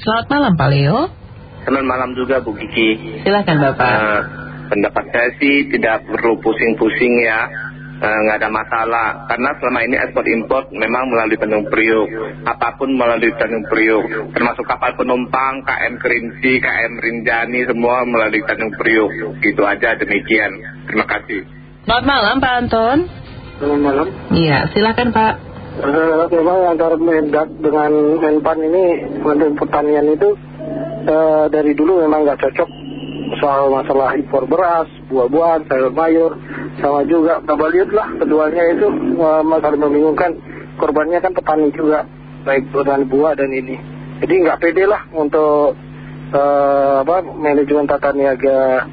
Selamat malam Pak Leo. Selamat malam juga Bu Kiki. Silakan Bapak. Uh, pendapat saya sih tidak perlu pusing-pusing ya. Uh, nggak ada masalah. Karena selama ini ekspor impor memang melalui Tanjung Priuk. Apa pun melalui Tanjung Priuk. Termasuk kapal penumpang KM Kerinci KM Rinjani semua melalui Tanjung Priuk. Gitu aja demikian. Terima kasih. Selamat malam Pak Anton. Selamat malam. Iya silakan Pak Memang antara Mendak dengan Menpan ini Menteri Pertanian itu uh, dari dulu memang nggak cocok soal masalah impor beras, buah-buahan, sayur mayur, sama juga lihat lah keduanya itu uh, masalah membingungkan. Korbannya kan petani juga, baik petani buah dan ini. Jadi nggak pede lah untuk apa manajemen tata niaga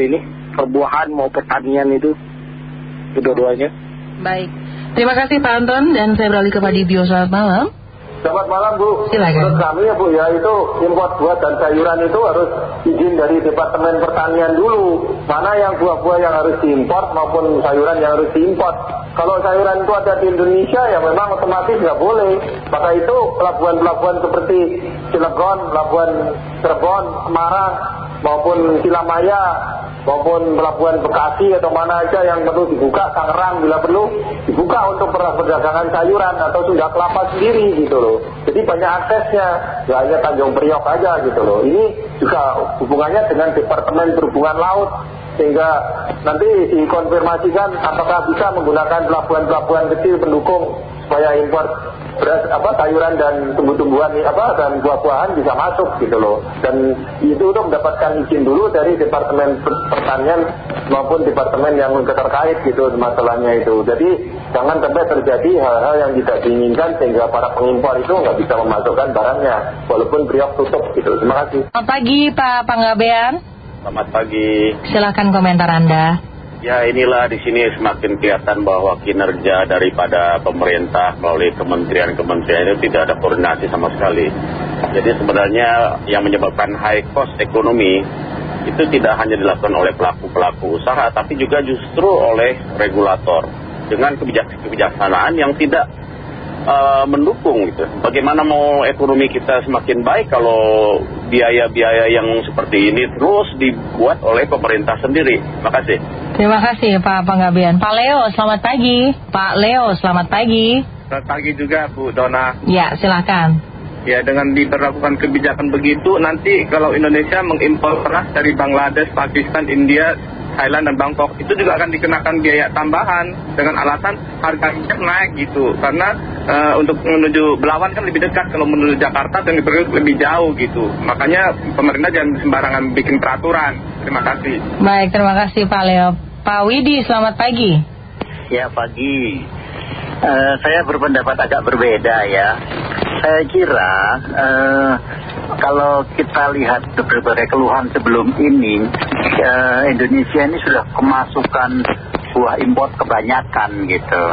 ini perbuahan mau pertanian itu kedua-duanya. Baik, terima kasih Pak Anton dan saya beralih ke Pak Dibio. Selamat malam. Selamat malam Bu. Silakan. Menurut kami ya Bu ya itu impor buah dan sayuran itu harus izin dari Departemen Pertanian dulu. Mana yang buah-buah yang harus diimpor maupun sayuran yang harus diimpor. Kalau sayuran itu ada di Indonesia ya memang otomatis nggak boleh. Maka itu pelabuhan-pelabuhan seperti Cilegon, pelabuhan Cirebon, Semarang maupun Silamaya maupun pelabuhan Bekasi atau mana aja yang perlu dibuka, Tangerang bila perlu dibuka untuk perdagangan sayuran atau sudah kelapa sendiri gitu loh. Jadi banyak aksesnya, nggak hanya Tanjung Priok aja gitu loh. Ini juga hubungannya dengan Departemen Perhubungan Laut sehingga nanti dikonfirmasikan apakah bisa menggunakan pelabuhan-pelabuhan kecil pendukung supaya impor beras apa sayuran dan tumbuh-tumbuhan apa dan buah-buahan bisa masuk gitu loh. Dan itu untuk mendapatkan izin dulu dari departemen pertanian maupun departemen yang terkait gitu masalahnya itu. Jadi jangan sampai terjadi hal-hal yang tidak diinginkan sehingga para pengimpor itu nggak bisa memasukkan barangnya walaupun Priok tutup gitu. Terima kasih. Selamat pagi Pak Panggabean. Selamat pagi. Silakan komentar Anda Ya inilah di sini semakin kelihatan bahwa kinerja daripada pemerintah melalui kementerian-kementerian itu tidak ada koordinasi sama sekali. Jadi sebenarnya yang menyebabkan high cost ekonomi itu tidak hanya dilakukan oleh pelaku-pelaku usaha, tapi juga justru oleh regulator dengan kebijaksanaan yang tidak uh, mendukung gitu. Bagaimana mau ekonomi kita semakin baik kalau biaya-biaya yang seperti ini terus dibuat oleh pemerintah sendiri. Terima kasih. Terima kasih Pak Panggabean. Pak Leo, selamat pagi. Pak Leo, selamat pagi. Selamat pagi juga Bu Dona. Ya, silakan. Ya, dengan diberlakukan kebijakan begitu, nanti kalau Indonesia mengimpor beras dari Bangladesh, Pakistan, India, Thailand dan Bangkok itu juga akan dikenakan biaya tambahan dengan alasan harga minyak naik gitu. Karena uh, untuk menuju Belawan kan lebih dekat kalau menuju Jakarta dan lebih jauh gitu. Makanya pemerintah jangan sembarangan bikin peraturan. Terima kasih. Baik terima kasih Pak Leo. Pak Widi selamat pagi. Ya pagi. Uh, saya berpendapat agak berbeda ya saya kira uh, kalau kita lihat berbagai keluhan sebelum ini uh, Indonesia ini sudah kemasukan buah impor kebanyakan gitu.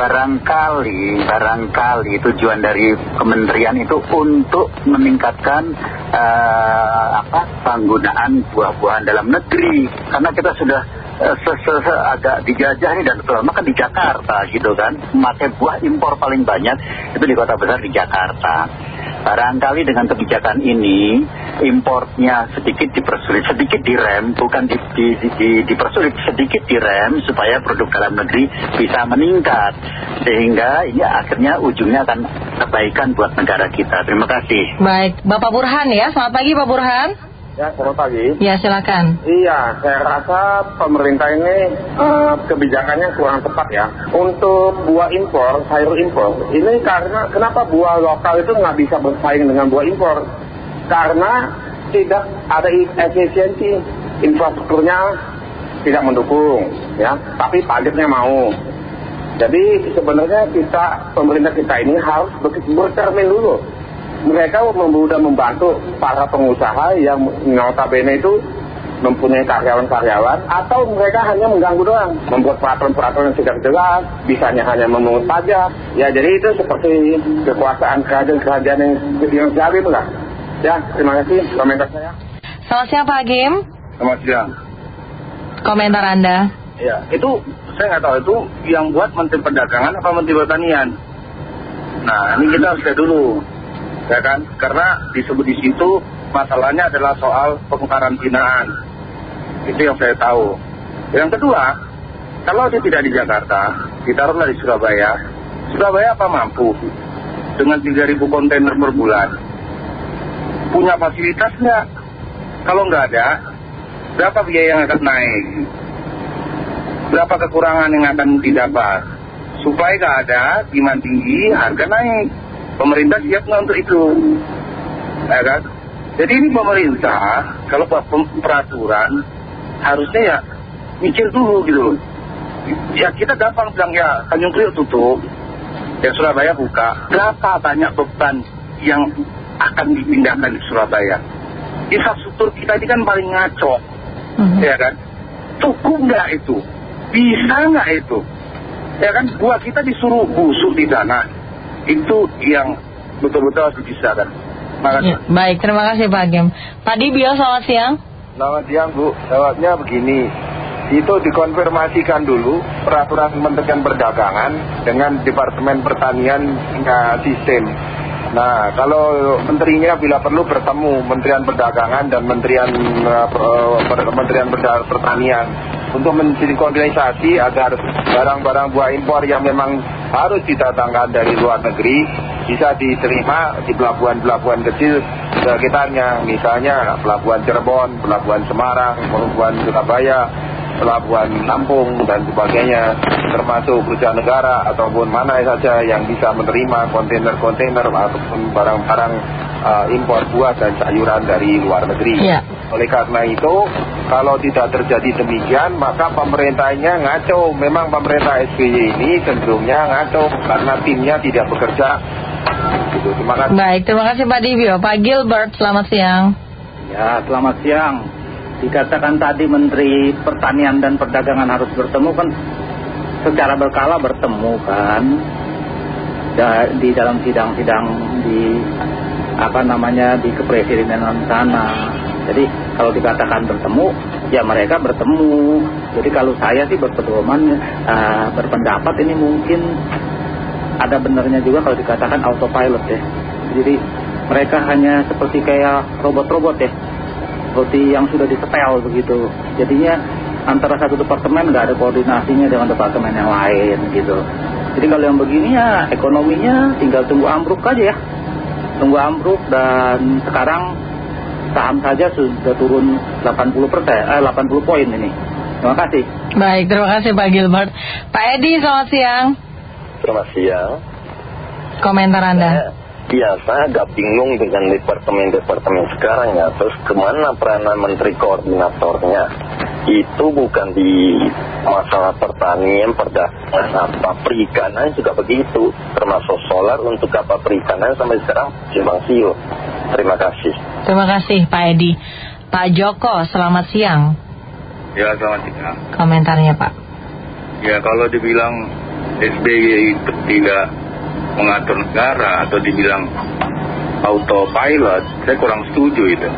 Barangkali barangkali tujuan dari kementerian itu untuk meningkatkan uh, apa penggunaan buah-buahan dalam negeri. Karena kita sudah agak dijajah nih dan terutama kan di Jakarta gitu kan memakai buah impor paling banyak itu di kota besar di Jakarta barangkali dengan kebijakan ini importnya sedikit dipersulit, sedikit direm, bukan di, di, di, dipersulit, sedikit direm supaya produk dalam negeri bisa meningkat. Sehingga ini akhirnya ujungnya akan kebaikan buat negara kita. Terima kasih. Baik, Bapak Burhan ya. Selamat pagi Pak Burhan. Ya, selamat pagi. Ya, silakan. Iya, saya rasa pemerintah ini uh, kebijakannya kurang tepat ya. Untuk buah impor, sayur impor, ini karena kenapa buah lokal itu nggak bisa bersaing dengan buah impor? Karena tidak ada efisiensi, infrastrukturnya tidak mendukung, ya. Tapi pajaknya mau. Jadi sebenarnya kita, pemerintah kita ini harus bercermin dulu mereka sudah membantu para pengusaha yang notabene itu mempunyai karyawan-karyawan atau mereka hanya mengganggu doang membuat peraturan-peraturan yang tidak jelas bisanya hanya memungut pajak. Ya jadi itu seperti kekuasaan kerajaan-kerajaan yang, yang zalim lah. Ya terima kasih. Komentar saya. Selamat siang Pak Hakim. Selamat siang. Komentar Anda? Ya itu saya nggak tahu itu yang buat Menteri Perdagangan apa Menteri Pertanian? Nah ini kita harus lihat dulu ya kan? Karena disebut di situ masalahnya adalah soal pengkarantinaan itu yang saya tahu. Yang kedua kalau dia tidak di Jakarta ditaruhlah di Surabaya. Surabaya apa mampu? Dengan 3.000 kontainer per bulan. Punya fasilitas nggak? Kalau nggak ada berapa biaya yang akan naik? Berapa kekurangan yang akan didapat? Supaya nggak ada demand tinggi harga naik pemerintah siap nggak untuk itu? Ya kan? Jadi ini pemerintah kalau buat peraturan harusnya ya mikir dulu gitu. Loh ya kita gampang bilang ya Tanjung Priok tutup ya Surabaya buka. Berapa banyak beban yang akan dipindahkan di Surabaya? Infrastruktur kita ini kan paling ngaco Mhm. ya kan? Cukup nggak itu? Bisa nggak itu? Ya kan? Buat kita disuruh busuk di sana itu yang betul-betul harus dipisahkan. Ya, baik, terima kasih Pak Hakim. Pak Dibio, selamat siang. Selamat siang Bu, jawabnya begini. Itu dikonfirmasikan dulu peraturan Kementerian Perdagangan dengan Departemen Pertanian punya sistem. Nah kalau menterinya bila perlu bertemu Menterian Perdagangan dan Menterian, eh, per- Kementerian Perda- Pertanian Untuk mensinkronisasi agar barang-barang buah impor yang memang harus didatangkan dari luar negeri Bisa diterima di pelabuhan-pelabuhan kecil sekitarnya. Misalnya pelabuhan Cirebon, pelabuhan Semarang, pelabuhan Surabaya pelabuhan Lampung dan sebagainya termasuk perusahaan negara ataupun mana saja yang bisa menerima kontainer-kontainer ataupun barang-barang uh, impor buah dan sayuran dari luar negeri Ya. oleh karena itu kalau tidak terjadi demikian maka pemerintahnya ngaco memang pemerintah SBY ini cenderungnya ngaco karena timnya tidak bekerja gitu. terima kasih Baik, terima kasih Pak Dibio. Pak Gilbert, selamat siang. Ya, selamat siang. Dikatakan tadi Menteri Pertanian dan Perdagangan harus bertemu kan secara berkala bertemu kan di dalam sidang-sidang di apa namanya di kepresidenan sana. Jadi kalau dikatakan bertemu, ya mereka bertemu. Jadi kalau saya sih berpedoman eh, berpendapat ini mungkin ada benarnya juga kalau dikatakan autopilot ya. Jadi mereka hanya seperti kayak robot-robot ya, seperti yang sudah disetel begitu. Jadinya antara satu departemen nggak ada koordinasinya dengan departemen yang lain gitu. Jadi kalau yang begini ya ekonominya tinggal tunggu ambruk aja ya, tunggu ambruk dan sekarang saham saja sudah turun 80 persen, eh 80 poin ini. Terima kasih. Baik, terima kasih Pak Gilbert. Pak Edi, selamat siang. Selamat siang. Komentar Anda. Iya, saya agak bingung dengan departemen-departemen sekarang ya. Terus ke mana peranan menteri koordinatornya? Itu bukan di masalah pertanian, perdagangan, apa perikanan juga begitu. Termasuk solar untuk apa perikanan sampai sekarang simpang siur. Terima kasih. Terima kasih Pak Edi. Pak Joko, selamat siang. Ya selamat siang. Komentarnya Pak. Ya kalau dibilang SBY itu tidak mengatur negara atau dibilang autopilot, saya kurang setuju itu.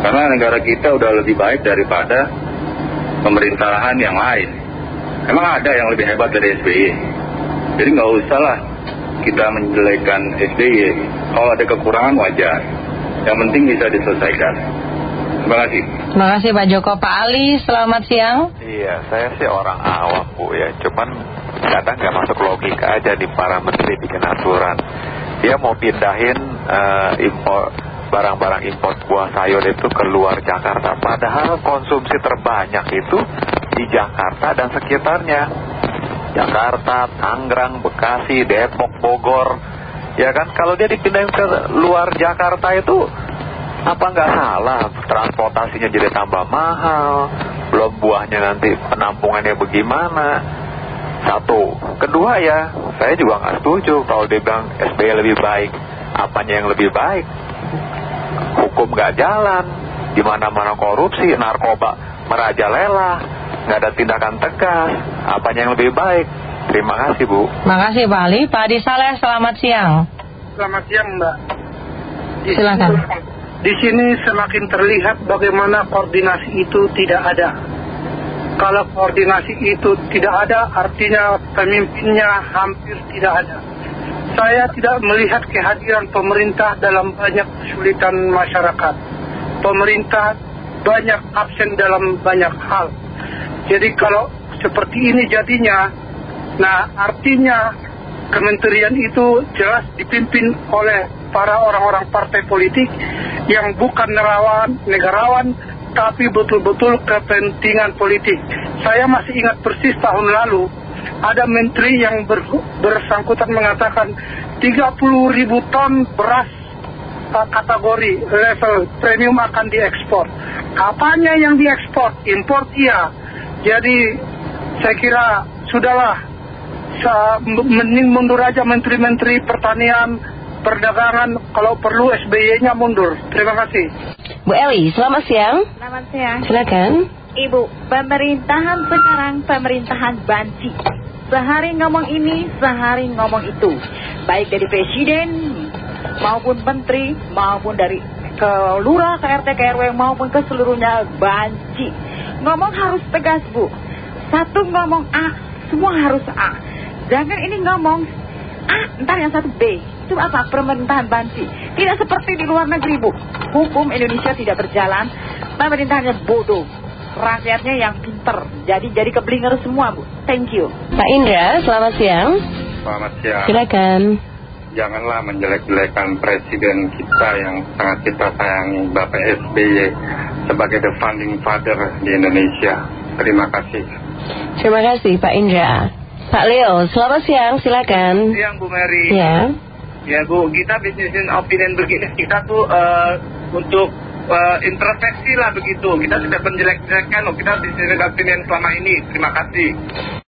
Karena negara kita udah lebih baik daripada pemerintahan yang lain. Emang ada yang lebih hebat dari SBY. Jadi nggak usah lah kita menjelekkan SBY. Kalau ada kekurangan wajar. Yang penting bisa diselesaikan. Terima kasih. Terima kasih Pak Joko. Pak Ali, selamat siang. Iya, saya sih orang awam bu ya, cuman kadang nggak masuk logika aja di para menteri bikin aturan. Dia mau pindahin eh, impor barang-barang impor buah sayur itu ke luar Jakarta, padahal konsumsi terbanyak itu di Jakarta dan sekitarnya. Jakarta, Tangerang, Bekasi, Depok, Bogor, ya kan? Kalau dia dipindahin ke luar Jakarta itu apa nggak salah? Transportasinya jadi tambah mahal. Belum buahnya nanti penampungannya bagaimana? Satu. Kedua ya saya juga nggak setuju kalau dia bilang SBY lebih baik. Apanya yang lebih baik? Hukum nggak jalan. Di mana-mana korupsi narkoba merajalela. Nggak ada tindakan tegas. Apanya yang lebih baik? Terima kasih bu. Terima kasih Pak Ali. Pak Adi Saleh, selamat siang. Selamat siang Mbak. Silakan. Di sini semakin terlihat bagaimana koordinasi itu tidak ada. Kalau koordinasi itu tidak ada, artinya pemimpinnya hampir tidak ada. saya tidak melihat kehadiran pemerintah dalam banyak kesulitan masyarakat. Pemerintah banyak absen dalam banyak hal. Jadi kalau seperti ini jadinya, nah artinya kementerian itu jelas dipimpin oleh para orang-orang partai politik yang bukan nerawan, negarawan, tapi betul-betul kepentingan politik. Saya masih ingat persis tahun lalu, ada menteri yang bersangkutan mengatakan 30 ribu ton beras kategori level premium akan diekspor. Apanya yang diekspor? Import iya. Jadi saya kira sudahlah mending mundur aja menteri-menteri pertanian, perdagangan, kalau perlu SBY-nya mundur. Terima kasih. Bu Eli, selamat siang. Selamat siang. Silakan. Ibu, pemerintahan sekarang pemerintahan banci. Sehari ngomong ini, sehari ngomong itu. Baik dari presiden, maupun menteri, maupun dari ke lurah, ke RT, ke RW, maupun ke seluruhnya banci. Ngomong harus tegas, Bu. Satu ngomong A, semua harus A. Jangan ini ngomong A, ntar yang satu B. Itu apa? Pemerintahan banci. Tidak seperti di luar negeri, Bu. Hukum Indonesia tidak berjalan, pemerintahnya bodoh. Rakyatnya yang pinter. Jadi jadi keblinger semua, Bu. Thank you. Pak Indra, selamat siang. Selamat siang. Silakan janganlah menjelek-jelekan presiden kita yang sangat kita sayangi Bapak SBY sebagai the founding father di Indonesia. Terima kasih. Terima kasih Pak Indra. Pak Leo, selamat siang, silakan. Siang Bu Mary. Ya. Ya Bu, kita bisnis opinion begini, kita tuh uh, untuk uh, introspeksi lah begitu. Kita tidak menjelek-jelekan loh, kita bisnis opinion selama ini. Terima kasih.